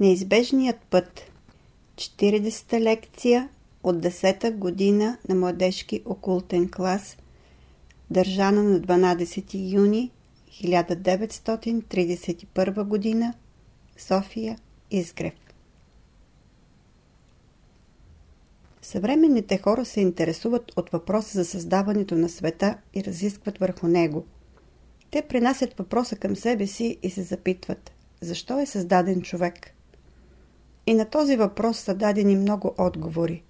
Неизбежният път. 40-та лекция от 10-та година на младежки окултен клас държана на 12 юни 1931 година София Изгрев. Съвременните хора се интересуват от въпроса за създаването на света и разискват върху него. Те пренасят въпроса към себе си и се запитват защо е създаден човек – и на този въпрос са дадени много отговори.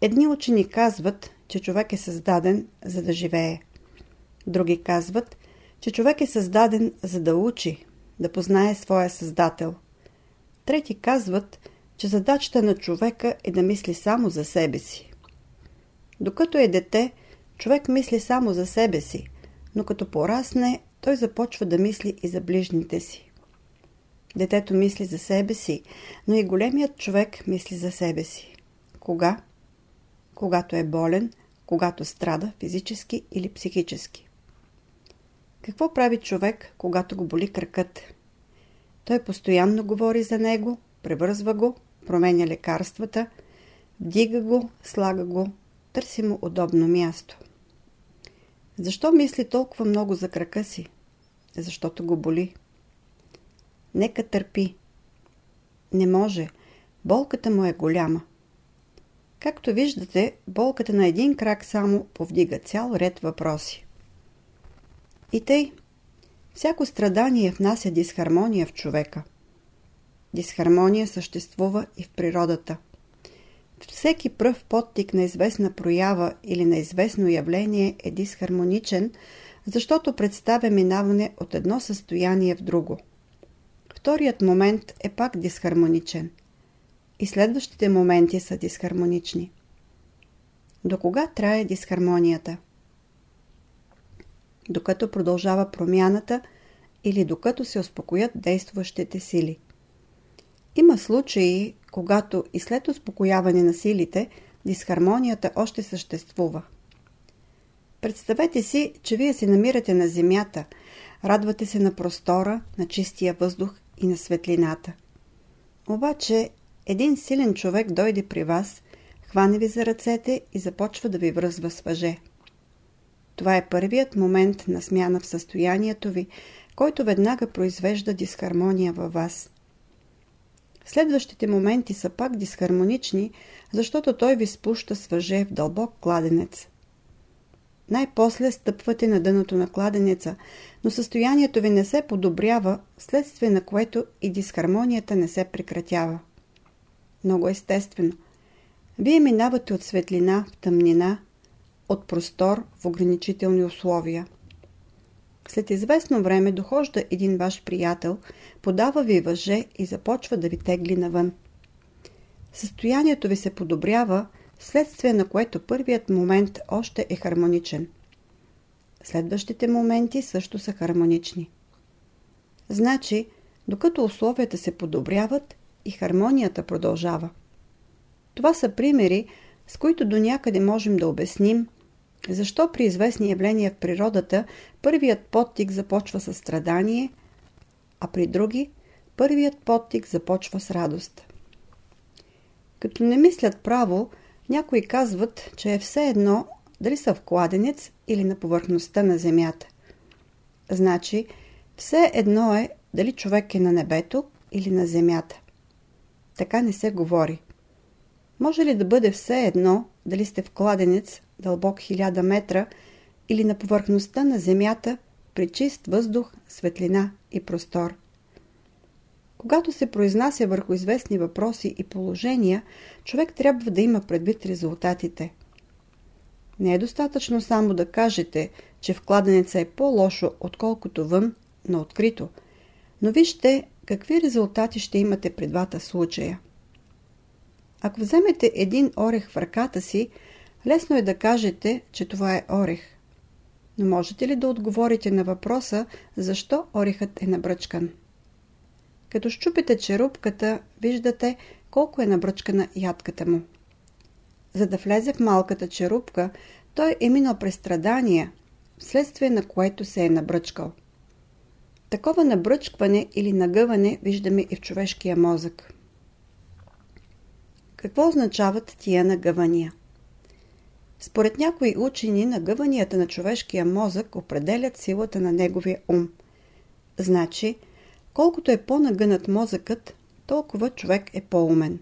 Едни учени казват, че човек е създаден за да живее. Други казват, че човек е създаден за да учи, да познае своя създател. Трети казват, че задачата на човека е да мисли само за себе си. Докато е дете, човек мисли само за себе си, но като порасне, той започва да мисли и за ближните си. Детето мисли за себе си, но и големият човек мисли за себе си. Кога? Когато е болен, когато страда физически или психически. Какво прави човек, когато го боли кракът? Той постоянно говори за него, превързва го, променя лекарствата, вдига го, слага го, търси му удобно място. Защо мисли толкова много за крака си? Защото го боли. Нека търпи. Не може. Болката му е голяма. Както виждате, болката на един крак само повдига цял ред въпроси. И тъй, всяко страдание внася дисхармония в човека. Дисхармония съществува и в природата. Всеки пръв подтик на известна проява или на известно явление е дисхармоничен, защото представя минаване от едно състояние в друго – Вторият момент е пак дисхармоничен. И следващите моменти са дисхармонични. До кога трае дисхармонията? Докато продължава промяната или докато се успокоят действащите сили. Има случаи, когато и след успокояване на силите, дисхармонията още съществува. Представете си, че вие се намирате на земята, радвате се на простора, на чистия въздух и на светлината. Обаче един силен човек дойде при вас, хване ви за ръцете и започва да ви връзва с въже. Това е първият момент на смяна в състоянието ви, който веднага произвежда дисхармония във вас. Следващите моменти са пак дисхармонични, защото той ви спуща с въже в дълбок кладенец. Най-после стъпвате на дъното на кладенеца, но състоянието ви не се подобрява, следствие на което и дисхармонията не се прекратява. Много естествено. Вие минавате от светлина в тъмнина, от простор в ограничителни условия. След известно време дохожда един ваш приятел, подава ви въже и започва да ви тегли навън. Състоянието ви се подобрява, следствие на което първият момент още е хармоничен. Следващите моменти също са хармонични. Значи, докато условията се подобряват, и хармонията продължава. Това са примери, с които до някъде можем да обясним, защо при известни явления в природата първият подтик започва с страдание, а при други първият подтик започва с радост. Като не мислят право, някои казват, че е все едно дали са в кладенец или на повърхността на земята. Значи, все едно е дали човек е на небето или на земята. Така не се говори. Може ли да бъде все едно дали сте в кладенец дълбок хиляда метра или на повърхността на земята при чист въздух, светлина и простор? Когато се произнася върху известни въпроси и положения, човек трябва да има предвид резултатите. Не е достатъчно само да кажете, че вкладенеца е по-лошо, отколкото вън, на открито. Но вижте какви резултати ще имате при двата случая. Ако вземете един орех в ръката си, лесно е да кажете, че това е орех. Но можете ли да отговорите на въпроса, защо орехът е набръчкан? Като щупите черупката, виждате колко е набръчкана ядката му. За да влезе в малката черупка, той е минал през страдания, вследствие на което се е набръчкал. Такова набръчкване или нагъване виждаме и в човешкия мозък. Какво означават тия нагъвания? Според някои учени, нагъванията на човешкия мозък определят силата на неговия ум. Значи, колкото е по-нагънат мозъкът, толкова човек е по-умен.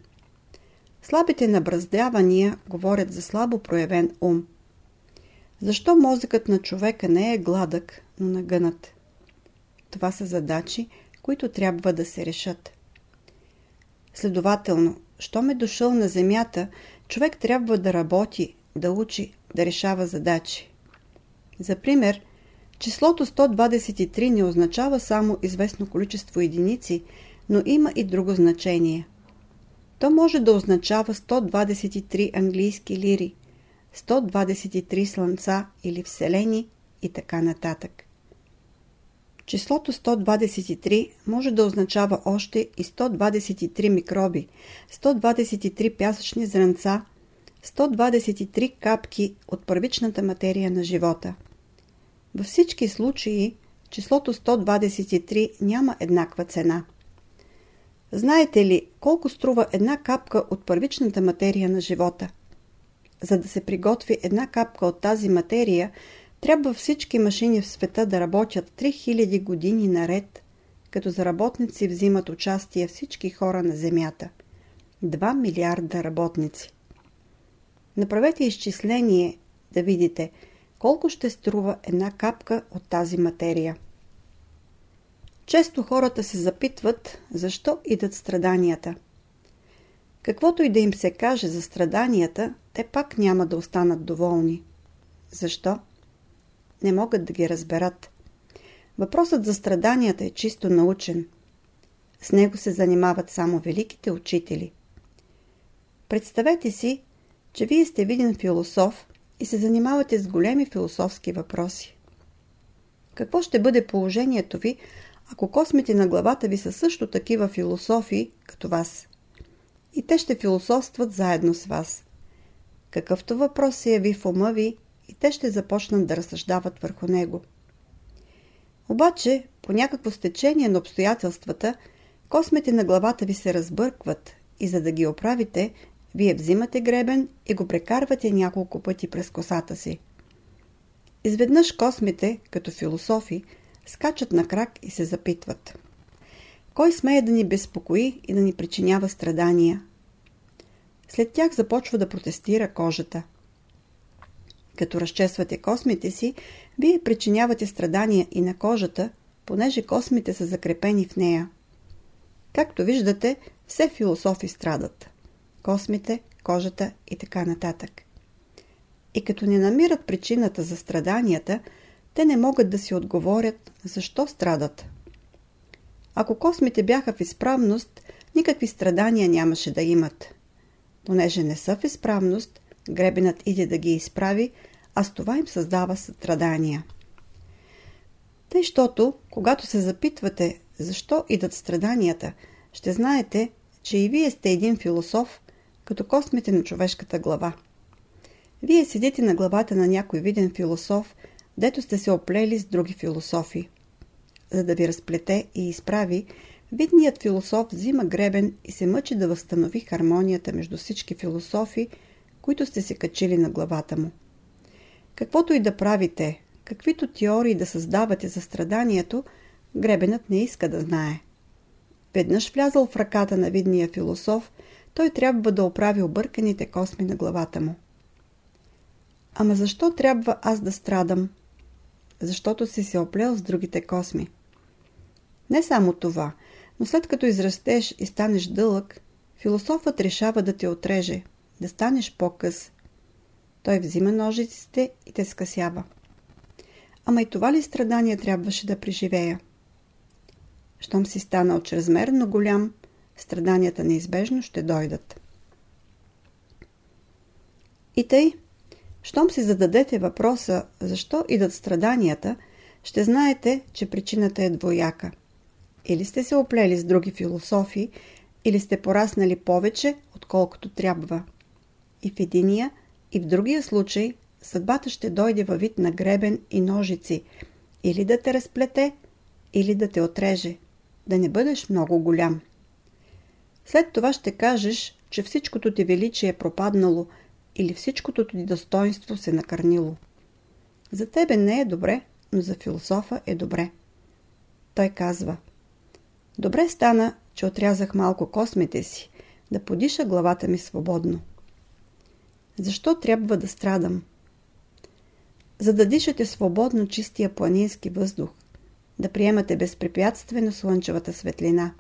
Слабите набраздявания говорят за слабо проявен ум. Защо мозъкът на човека не е гладък, но нагънат? Това са задачи, които трябва да се решат. Следователно, щом е дошъл на земята, човек трябва да работи, да учи, да решава задачи. За пример, числото 123 не означава само известно количество единици, но има и друго значение. То може да означава 123 английски лири, 123 слънца или вселени и така нататък. Числото 123 може да означава още и 123 микроби, 123 пясъчни зранца, 123 капки от първичната материя на живота. Във всички случаи числото 123 няма еднаква цена. Знаете ли колко струва една капка от първичната материя на живота? За да се приготви една капка от тази материя, трябва всички машини в света да работят 3000 години наред, като за работници взимат участие всички хора на Земята. 2 милиарда работници. Направете изчисление да видите колко ще струва една капка от тази материя. Често хората се запитват защо идат страданията. Каквото и да им се каже за страданията, те пак няма да останат доволни. Защо? Не могат да ги разберат. Въпросът за страданията е чисто научен. С него се занимават само великите учители. Представете си, че вие сте виден философ и се занимавате с големи философски въпроси. Какво ще бъде положението ви, ако космите на главата ви са също такива философи, като вас? И те ще философстват заедно с вас. Какъвто въпрос се яви в ума ви, и те ще започнат да разсъждават върху него. Обаче, по някакво стечение на обстоятелствата, космите на главата ви се разбъркват и за да ги оправите, вие взимате гребен и го прекарвате няколко пъти през косата си. Изведнъж космите, като философи, скачат на крак и се запитват. Кой смее да ни безпокои и да ни причинява страдания? След тях започва да протестира кожата. Като разчесвате космите си, вие причинявате страдания и на кожата, понеже космите са закрепени в нея. Както виждате, все философи страдат космите, кожата и така нататък. И като не намират причината за страданията, те не могат да си отговорят защо страдат. Ако космите бяха в изправност, никакви страдания нямаше да имат. Понеже не са в изправност, гребенът иде да ги изправи, а с това им създава страдания. Тъй, щото, когато се запитвате защо идат страданията, ще знаете, че и вие сте един философ, като космите на човешката глава. Вие седите на главата на някой виден философ, дето сте се оплели с други философи. За да ви разплете и изправи, видният философ взима гребен и се мъчи да възстанови хармонията между всички философи, които сте се качили на главата му. Каквото и да правите, каквито теории да създавате за страданието, гребенът не иска да знае. Веднъж влязъл в ръката на видния философ – той трябва да оправи обърканите косми на главата му. Ама защо трябва аз да страдам? Защото си се оплел с другите косми. Не само това, но след като израстеш и станеш дълъг, философът решава да те отреже, да станеш по-къс. Той взима ножиците и те скъсява. Ама и това ли страдание трябваше да преживея? Щом си станал чрезмерно голям, страданията неизбежно ще дойдат. И тъй, щом си зададете въпроса защо идат страданията, ще знаете, че причината е двояка. Или сте се оплели с други философии, или сте пораснали повече, отколкото трябва. И в единия, и в другия случай съдбата ще дойде във вид на гребен и ножици, или да те разплете, или да те отреже, да не бъдеш много голям. След това ще кажеш, че всичкото ти величие е пропаднало или всичкото ти достоинство се накърнило. За тебе не е добре, но за философа е добре. Той казва Добре стана, че отрязах малко космите си, да подиша главата ми свободно. Защо трябва да страдам? За да дишате свободно чистия планински въздух, да приемате безпрепятствено слънчевата светлина.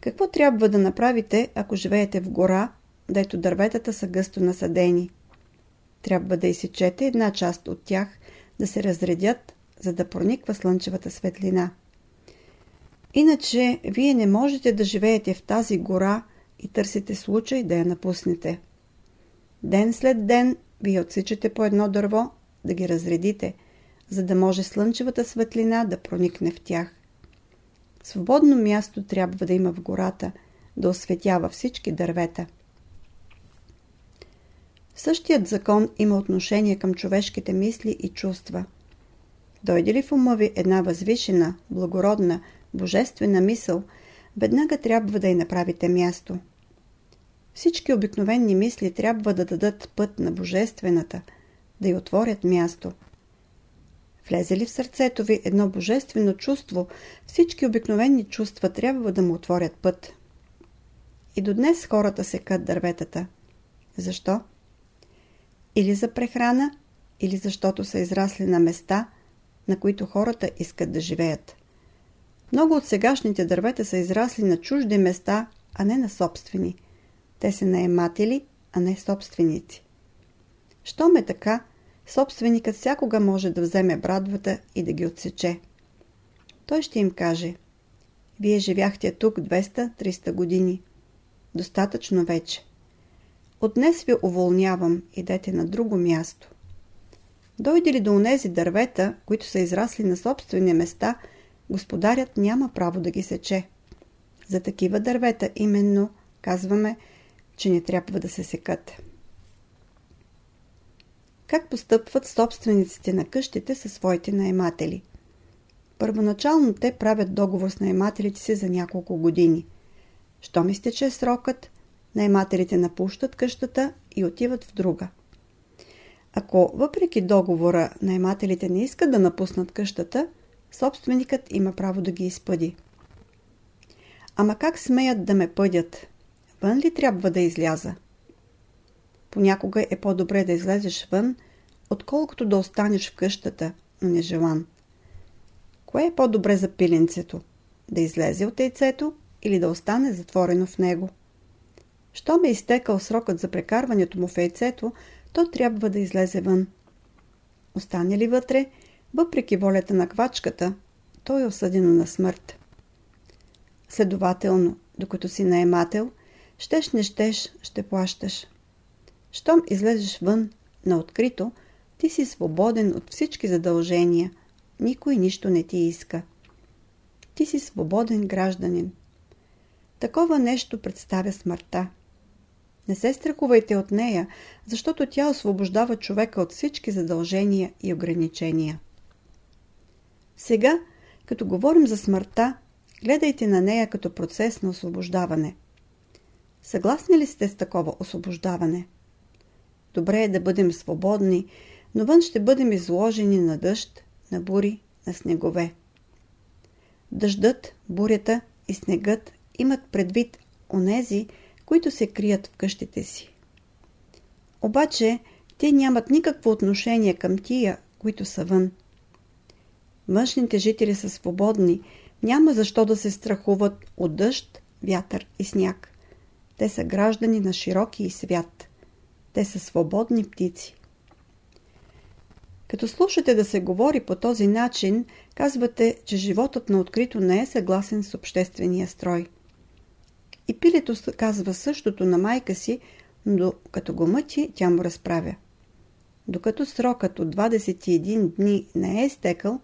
Какво трябва да направите, ако живеете в гора, дето дърветата са гъсто насадени? Трябва да изсечете една част от тях, да се разредят, за да прониква слънчевата светлина. Иначе, вие не можете да живеете в тази гора и търсите случай да я напуснете. Ден след ден вие отсичате по едно дърво да ги разредите, за да може слънчевата светлина да проникне в тях. Свободно място трябва да има в гората, да осветява всички дървета. Същият закон има отношение към човешките мисли и чувства. Дойде ли в ума ви една възвишена, благородна, божествена мисъл, веднага трябва да й направите място. Всички обикновени мисли трябва да дадат път на божествената, да й отворят място. Влезе ли в сърцето ви едно божествено чувство, всички обикновени чувства трябва да му отворят път. И до днес хората се кът дърветата. Защо? Или за прехрана, или защото са израсли на места, на които хората искат да живеят. Много от сегашните дървета са израсли на чужди места, а не на собствени. Те са наематели, а не собственици. Щом е така, собственикът всякога може да вземе брадвата и да ги отсече. Той ще им каже Вие живяхте тук 200-300 години. Достатъчно вече. От днес ви уволнявам, идете на друго място. Дойде ли до онези дървета, които са израсли на собствени места, господарят няма право да ги сече. За такива дървета именно казваме, че не трябва да се секат. Как постъпват собствениците на къщите със своите наематели? Първоначално те правят договор с наемателите си за няколко години. Що изтече срокът, наемателите напущат къщата и отиват в друга. Ако въпреки договора наемателите не искат да напуснат къщата, собственикът има право да ги изпъди. Ама как смеят да ме пъдят? Вън ли трябва да изляза? Понякога е по-добре да излезеш вън, отколкото да останеш в къщата, но нежелан. Кое е по-добре за пиленцето? Да излезе от яйцето или да остане затворено в него? Щом е изтекал срокът за прекарването му в яйцето, то трябва да излезе вън. Остане ли вътре, въпреки волята на квачката, то е осъдено на смърт. Следователно, докато си наемател, щеш не щеш, ще плащаш. Щом излезеш вън, на открито, ти си свободен от всички задължения. Никой нищо не ти иска. Ти си свободен гражданин. Такова нещо представя смъртта. Не се страхувайте от нея, защото тя освобождава човека от всички задължения и ограничения. Сега, като говорим за смъртта, гледайте на нея като процес на освобождаване. Съгласни ли сте с такова освобождаване? Добре е да бъдем свободни, но вън ще бъдем изложени на дъжд, на бури, на снегове. Дъждът, бурята и снегът имат предвид онези, които се крият в къщите си. Обаче, те нямат никакво отношение към тия, които са вън. Външните жители са свободни, няма защо да се страхуват от дъжд, вятър и сняг. Те са граждани на широки свят. Те са свободни птици. Като слушате да се говори по този начин, казвате, че животът на открито не е съгласен с обществения строй. И пилето казва същото на майка си, но като го мъчи, тя му разправя. Докато срокът от 21 дни не е изтекал,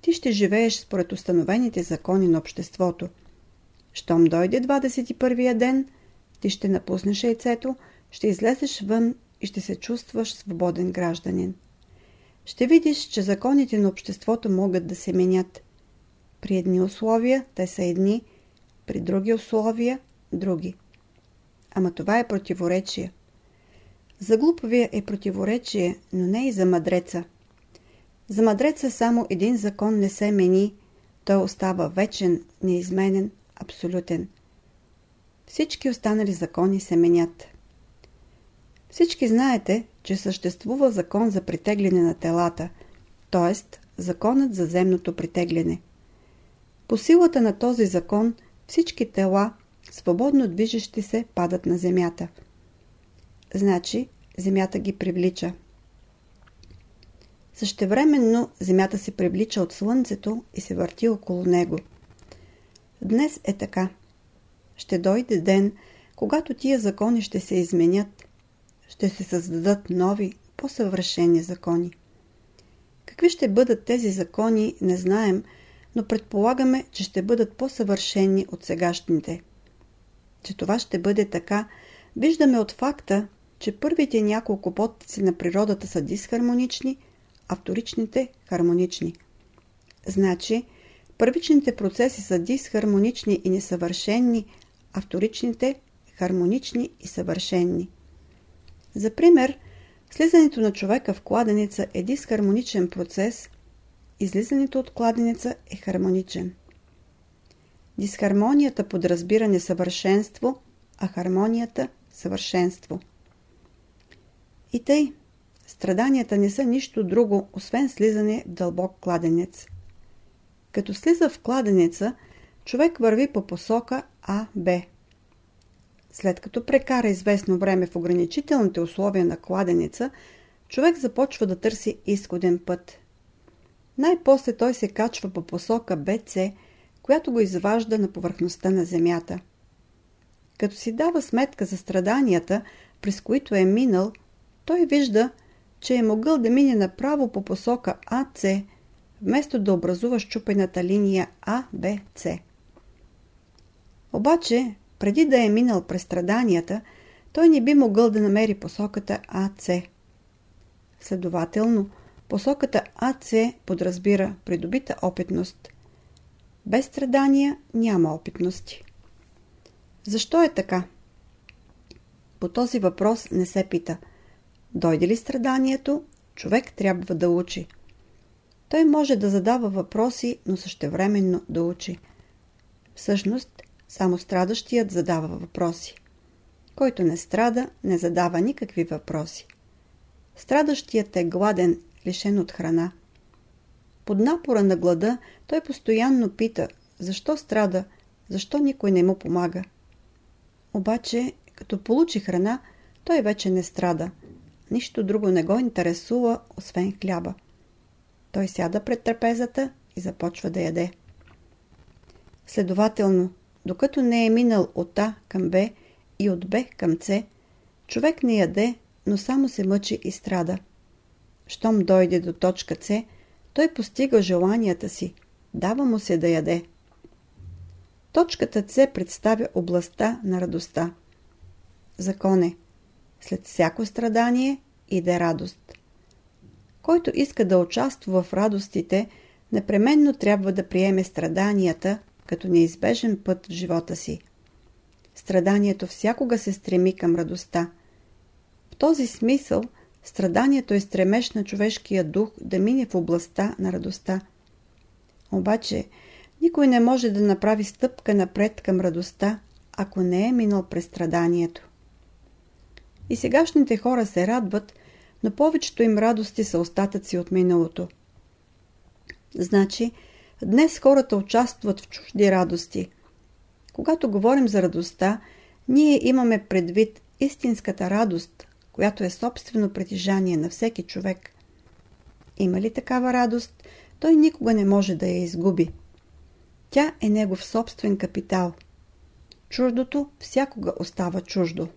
ти ще живееш според установените закони на обществото. Щом дойде 21-я ден, ти ще напуснеш яйцето, ще излезеш вън и ще се чувстваш свободен гражданин. Ще видиш, че законите на обществото могат да се менят. При едни условия те са едни, при други условия – други. Ама това е противоречие. За глупавия е противоречие, но не и за мъдреца. За мъдреца само един закон не се мени, той остава вечен, неизменен, абсолютен. Всички останали закони се менят. Всички знаете, че съществува закон за притегляне на телата, т.е. законът за земното притегляне. По силата на този закон всички тела, свободно движещи се, падат на земята. Значи, земята ги привлича. Същевременно земята се привлича от слънцето и се върти около него. Днес е така. Ще дойде ден, когато тия закони ще се изменят. Ще се създадат нови, по-съвършени закони. Какви ще бъдат тези закони, не знаем, но предполагаме, че ще бъдат по-съвършени от сегашните. Че това ще бъде така, виждаме от факта, че първите няколко подтици на природата са дисхармонични, а вторичните – хармонични. Значи, първичните процеси са дисхармонични и несъвършенни, а вторичните – хармонични и съвършенни. За пример, слизането на човека в кладеница е дисхармоничен процес, излизането от кладеница е хармоничен. Дисхармонията подразбира несъвършенство, а хармонията – съвършенство. И тъй, страданията не са нищо друго, освен слизане в дълбок кладенец. Като слиза в кладенеца, човек върви по посока А-Б. След като прекара известно време в ограничителните условия на кладенеца, човек започва да търси изходен път. Най-после той се качва по посока БЦ, която го изважда на повърхността на Земята. Като си дава сметка за страданията, през които е минал, той вижда, че е могъл да мине направо по посока АЦ, вместо да образува щупената линия АБЦ. Обаче, преди да е минал през страданията, той не би могъл да намери посоката АЦ. Следователно, посоката АЦ подразбира придобита опитност. Без страдания няма опитности. Защо е така? По този въпрос не се пита – Дойде ли страданието, човек трябва да учи. Той може да задава въпроси, но същевременно да учи. Всъщност, само страдащият задава въпроси. Който не страда, не задава никакви въпроси. Страдащият е гладен, лишен от храна. Под напора на глада той постоянно пита, защо страда, защо никой не му помага. Обаче, като получи храна, той вече не страда – Нищо друго не го интересува, освен хляба. Той сяда пред трапезата и започва да яде. Следователно, докато не е минал от А към Б и от Б към С, човек не яде, но само се мъчи и страда. Щом дойде до точка С, той постига желанията си, дава му се да яде. Точката С представя областта на радостта. Закон е – след всяко страдание иде радост. Който иска да участва в радостите, непременно трябва да приеме страданията като неизбежен път в живота си. Страданието всякога се стреми към радостта. В този смисъл, страданието е стремеж на човешкия дух да мине в областта на радостта. Обаче, никой не може да направи стъпка напред към радостта, ако не е минал през страданието. И сегашните хора се радват, но повечето им радости са остатъци от миналото. Значи, днес хората участват в чужди радости. Когато говорим за радостта, ние имаме предвид истинската радост, която е собствено притежание на всеки човек. Има ли такава радост, той никога не може да я изгуби. Тя е негов собствен капитал. Чуждото всякога остава чуждо.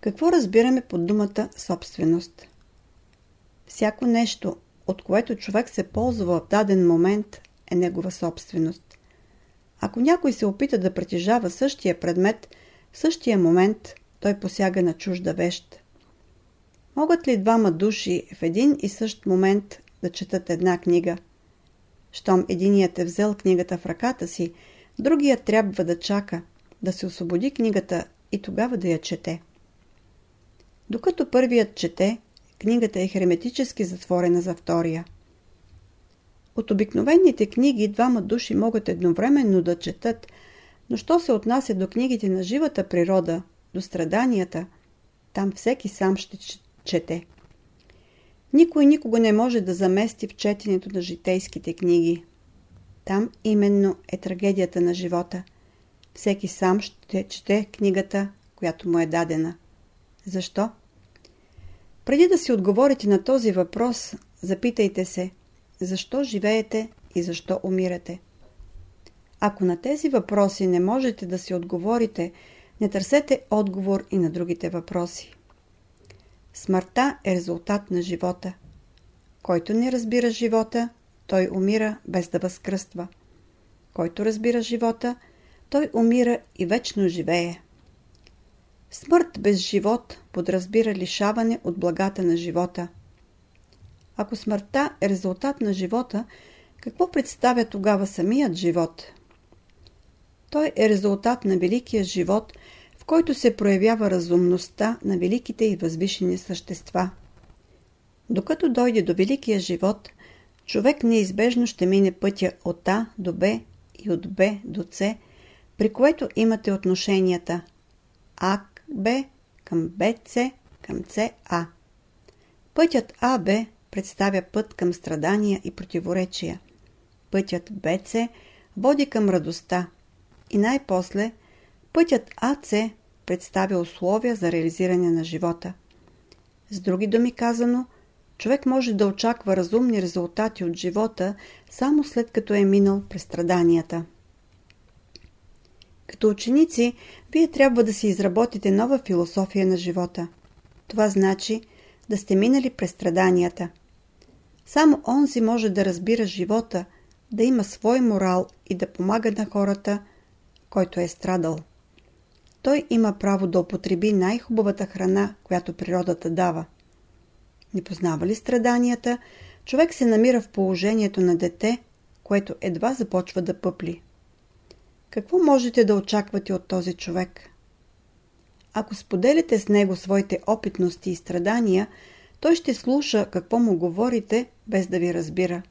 Какво разбираме под думата собственост? Всяко нещо, от което човек се ползва в даден момент, е негова собственост. Ако някой се опита да притежава същия предмет, в същия момент той посяга на чужда вещ. Могат ли двама души в един и същ момент да четат една книга? Щом единият е взел книгата в ръката си, другият трябва да чака, да се освободи книгата и тогава да я чете. Докато първият чете, книгата е херметически затворена за втория. От обикновените книги двама души могат едновременно да четат, но що се отнася до книгите на живата природа, до страданията, там всеки сам ще чете. Никой никого не може да замести в четенето на житейските книги. Там именно е трагедията на живота. Всеки сам ще чете книгата, която му е дадена. Защо? Преди да си отговорите на този въпрос, запитайте се, защо живеете и защо умирате. Ако на тези въпроси не можете да си отговорите, не търсете отговор и на другите въпроси. Смъртта е резултат на живота. Който не разбира живота, той умира без да възкръства. Който разбира живота, той умира и вечно живее. Смърт без живот подразбира лишаване от благата на живота. Ако смъртта е резултат на живота, какво представя тогава самият живот? Той е резултат на великия живот, в който се проявява разумността на великите и възвишени същества. Докато дойде до великия живот, човек неизбежно ще мине пътя от А до Б и от Б до С, при което имате отношенията А Б към БЦ към СА. Пътят АБ представя път към страдания и противоречия. Пътят БЦ води към радостта. И най-после пътят АЦ представя условия за реализиране на живота. С други думи казано, човек може да очаква разумни резултати от живота само след като е минал през страданията. Като ученици, вие трябва да си изработите нова философия на живота. Това значи да сте минали през страданията. Само онзи може да разбира живота, да има свой морал и да помага на хората, който е страдал. Той има право да употреби най-хубавата храна, която природата дава. Не познава ли страданията, човек се намира в положението на дете, което едва започва да пъпли. Какво можете да очаквате от този човек? Ако споделите с него своите опитности и страдания, той ще слуша какво му говорите, без да ви разбира.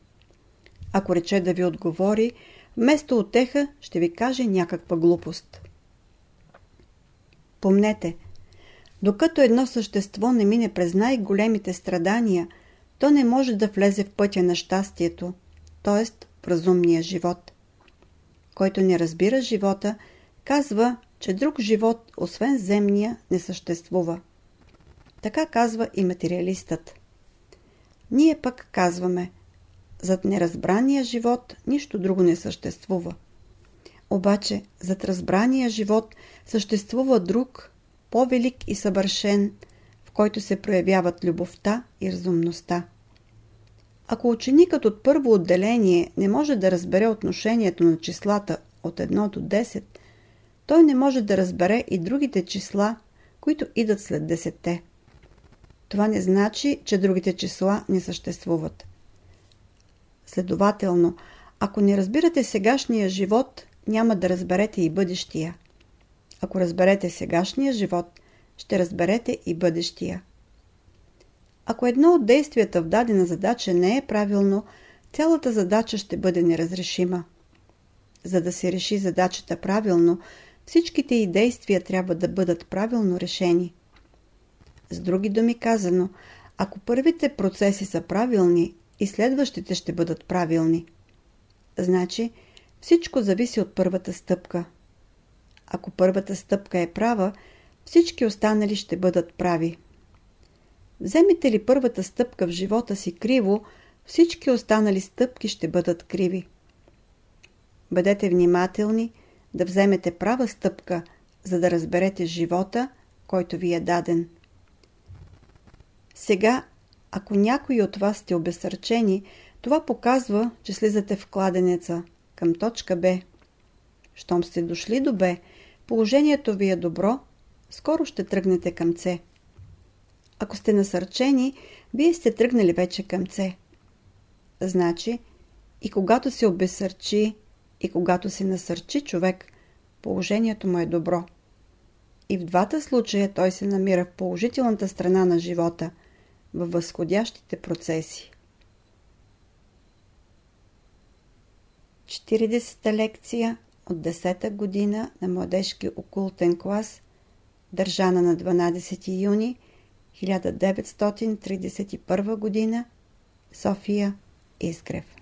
Ако рече да ви отговори, вместо отеха ще ви каже някаква глупост. Помнете, докато едно същество не мине през най-големите страдания, то не може да влезе в пътя на щастието, т.е. в разумния живот. Който не разбира живота, казва, че друг живот, освен земния, не съществува. Така казва и материалистът. Ние пък казваме, зад неразбрания живот нищо друго не съществува. Обаче, зад разбрания живот съществува друг, по-велик и съвършен, в който се проявяват любовта и разумността. Ако ученикът от първо отделение не може да разбере отношението на числата от 1 до 10, той не може да разбере и другите числа, които идат след 10. Това не значи, че другите числа не съществуват. Следователно, ако не разбирате сегашния живот, няма да разберете и бъдещия. Ако разберете сегашния живот, ще разберете и бъдещия. Ако едно от действията в дадена задача не е правилно, цялата задача ще бъде неразрешима. За да се реши задачата правилно, всичките и действия трябва да бъдат правилно решени. С други думи казано, ако първите процеси са правилни, и следващите ще бъдат правилни. Значи, всичко зависи от първата стъпка. Ако първата стъпка е права, всички останали ще бъдат прави. Вземете ли първата стъпка в живота си криво, всички останали стъпки ще бъдат криви. Бъдете внимателни да вземете права стъпка, за да разберете живота, който ви е даден. Сега, ако някои от вас сте обесърчени, това показва, че слизате в кладенеца към точка Б. Щом сте дошли до Б, положението ви е добро, скоро ще тръгнете към С. Ако сте насърчени, вие сте тръгнали вече към С. Значи, И когато се обесърчи, и когато се насърчи човек, положението му е добро. И в двата случая той се намира в положителната страна на живота, във възходящите процеси. 40-та лекция от 10-та година на младежки окултен клас, държана на 12 юни 1931 година, София Изгрев.